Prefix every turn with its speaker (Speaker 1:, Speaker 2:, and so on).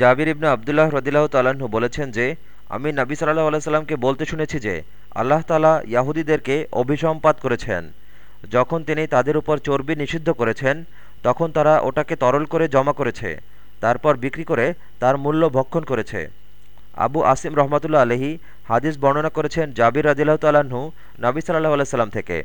Speaker 1: জাবির ইবনা আবদুল্লাহ রদিল্লাহ তাল্লাহ্ন বলেছেন যে, আমি নাবি সাল্লাহ আলাইসাল্লামকে বলতে শুনেছি যে, আল্লাহ তালা ইয়াহুদীদেরকে অভিসম্পাত করেছেন। যখন তিনি তাদের উপর চর্বি নিষিদ্ধ করেছেন, তখন তারা ওটাকে তরল করে জমা করেছে, তারপর বিক্রি করে তার মূল্য ভক্ষণ করেছে। আবু আসিম রহমতুল্লা আলহী হাদিস বর্ণনা করেছেন জাবির রাজিল্লাহ তালাহু নাবি সাল্লাহ আলাইসাল্লাম থেকে।